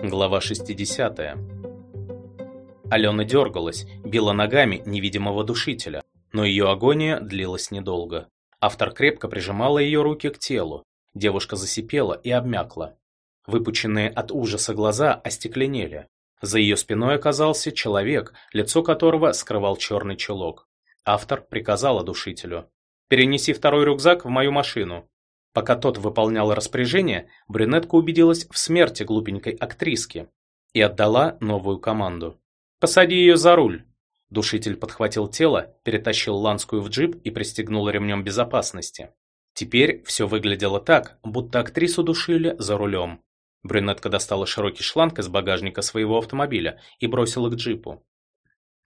Глава 60. Алена дергалась, била ногами невидимого душителя, но ее агония длилась недолго. Автор крепко прижимала ее руки к телу. Девушка засипела и обмякла. Выпученные от ужаса глаза остекленели. За ее спиной оказался человек, лицо которого скрывал черный чулок. Автор приказала душителю. «Перенеси второй рюкзак в мою машину». Пока тот выполнял распоряжение, брюнетка убедилась в смерти глупенькой актриски и отдала новую команду. «Посади ее за руль!» Душитель подхватил тело, перетащил Ланскую в джип и пристегнул ремнем безопасности. Теперь все выглядело так, будто актрису душили за рулем. Брюнетка достала широкий шланг из багажника своего автомобиля и бросила к джипу.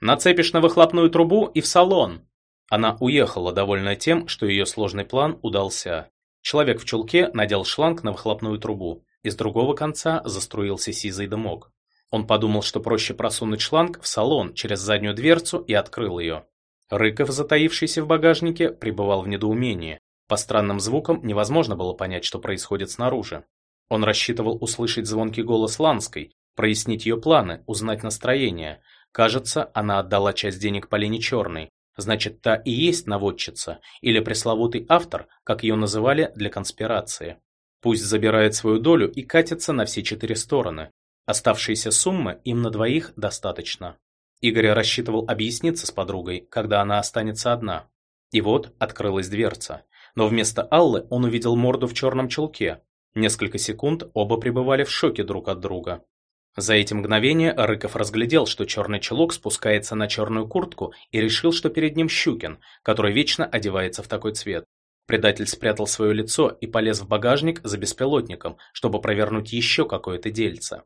«Нацепишь на выхлопную трубу и в салон!» Она уехала, довольная тем, что ее сложный план удался. Человек в чулке надел шланг на выхлопную трубу. Из другого конца заструился сизый дымок. Он подумал, что проще просунуть шланг в салон через заднюю дверцу и открыл ее. Рыков, затаившийся в багажнике, пребывал в недоумении. По странным звукам невозможно было понять, что происходит снаружи. Он рассчитывал услышать звонкий голос Ланской, прояснить ее планы, узнать настроение. Кажется, она отдала часть денег Полине Черной, Значит, та и есть наводчица, или пресловутый автор, как ее называли для конспирации. Пусть забирает свою долю и катится на все четыре стороны. Оставшиеся суммы им на двоих достаточно. Игорь рассчитывал объясниться с подругой, когда она останется одна. И вот открылась дверца. Но вместо Аллы он увидел морду в черном чулке. Несколько секунд оба пребывали в шоке друг от друга. За эти мгновения Рыков разглядел, что черный чулок спускается на черную куртку и решил, что перед ним Щукин, который вечно одевается в такой цвет. Предатель спрятал свое лицо и полез в багажник за беспилотником, чтобы провернуть еще какое-то дельце.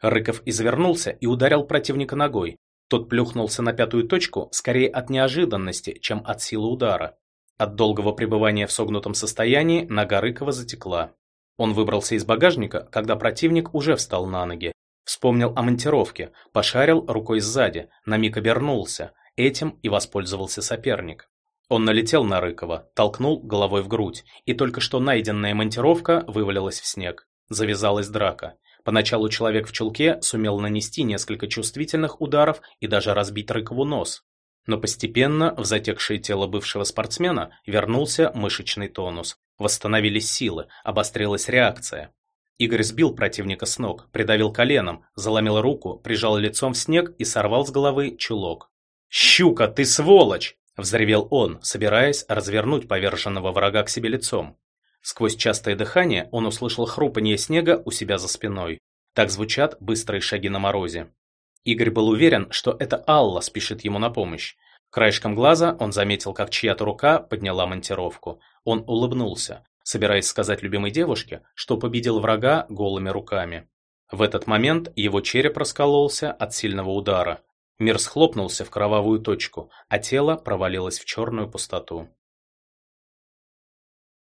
Рыков извернулся и ударил противника ногой. Тот плюхнулся на пятую точку скорее от неожиданности, чем от силы удара. От долгого пребывания в согнутом состоянии нога Рыкова затекла. Он выбрался из багажника, когда противник уже встал на ноги. Вспомнил о монтировке, пошарил рукой сзади, на миг обернулся. Этим и воспользовался соперник. Он налетел на Рыкова, толкнул головой в грудь, и только что найденная монтировка вывалилась в снег. Завязалась драка. Поначалу человек в чулке сумел нанести несколько чувствительных ударов и даже разбить Рыкову нос. Но постепенно в затекшее тело бывшего спортсмена вернулся мышечный тонус. Восстановились силы, обострилась реакция. Игорь сбил противника с ног, придавил коленом, заломил руку, прижал лицом в снег и сорвал с головы чулок. «Щука, ты сволочь!» – взревел он, собираясь развернуть поверженного врага к себе лицом. Сквозь частое дыхание он услышал хрупанье снега у себя за спиной. Так звучат быстрые шаги на морозе. Игорь был уверен, что это Алла спешит ему на помощь. Краешком глаза он заметил, как чья-то рука подняла монтировку. Он улыбнулся собираясь сказать любимой девушке, что победил врага голыми руками. В этот момент его череп раскололся от сильного удара. Мир схлопнулся в кровавую точку, а тело провалилось в черную пустоту.